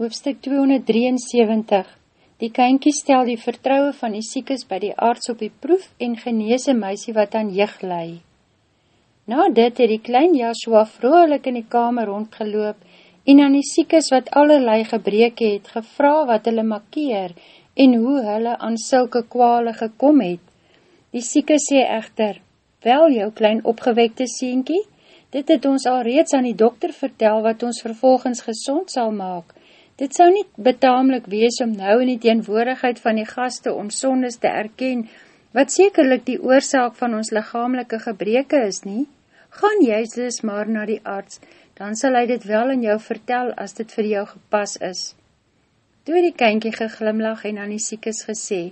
Hoofstuk 273 Die kynkie stel die vertrouwe van die siekes by die arts op die proef en geneese meisie wat aan jig lei. Na dit het die klein Joshua vrolik in die kamer rondgeloop en aan die siekes wat allerlei gebreke het, gevra wat hulle makkeer en hoe hulle aan sulke kwale gekom het. Die sieke sê echter, wel jou klein opgewekte sienkie, dit het ons al reeds aan die dokter vertel wat ons vervolgens gezond sal maak, Dit sou nie betamelik wees om nou in die teenwoordigheid van die gaste om sondes te erken, wat sekerlik die oorzaak van ons lichamelike gebreke is nie. Gaan juist dus maar na die arts, dan sal hy dit wel in jou vertel as dit vir jou gepas is. Toe die kynkie geglimlag en aan die siekes gesê,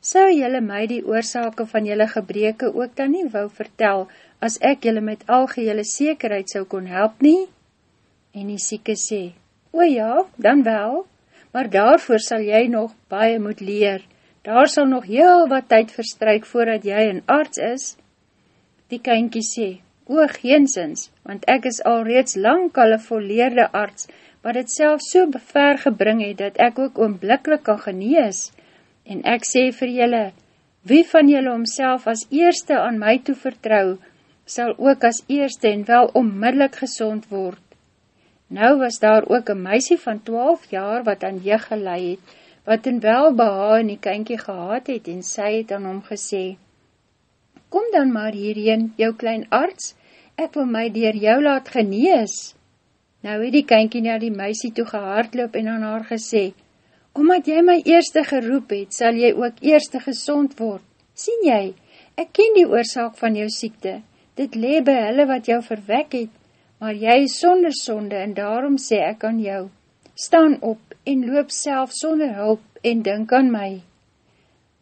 Sou jylle my die oorzake van jylle gebreke ook dan nie wou vertel, as ek jylle met algehele sekerheid sou kon help nie? En die sieke sê, O ja, dan wel, maar daarvoor sal jy nog baie moet leer. Daar sal nog heel wat tyd verstryk voordat jy een arts is. Die kynkie sê, o geensins, want ek is al reeds lang al een volleerde arts, wat het self so ver gebring het, dat ek ook oomblikkelijk kan genees. En ek sê vir julle, wie van julle omself as eerste aan my toe vertrou, sal ook as eerste en wel onmiddellik gezond word. Nou was daar ook een meisie van 12 jaar wat aan jy gelei het, wat in welbeha in die kynkie gehad het en sy het aan hom gesê, Kom dan maar hierheen, jou klein arts, ek wil my dier jou laat genees. Nou het die kynkie na die meisie toe gehardloop en aan haar gesê, Omdat jy my eerste geroep het, sal jy ook eerste gezond word. Sien jy, ek ken die oorzaak van jou siekte, dit lee by hulle wat jou verwek het, maar jy is sonder sonde en daarom sê ek aan jou, staan op en loop self sonder hulp en dink aan my.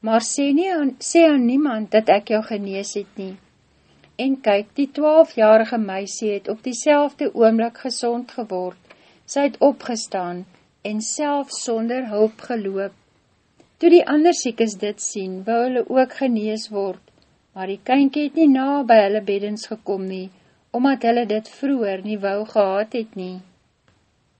Maar sê, nie aan, sê aan niemand dat ek jou genees het nie. En kyk, die twaalfjarige meisie het op die oomlik gezond geword, sy het opgestaan en self sonder hulp geloop. Toe die ander siekes dit sien, wou hulle ook genees word, maar die kynkie het nie na by hulle beddens gekom nie, omdat hulle dit vroeger nie wou gehad het nie.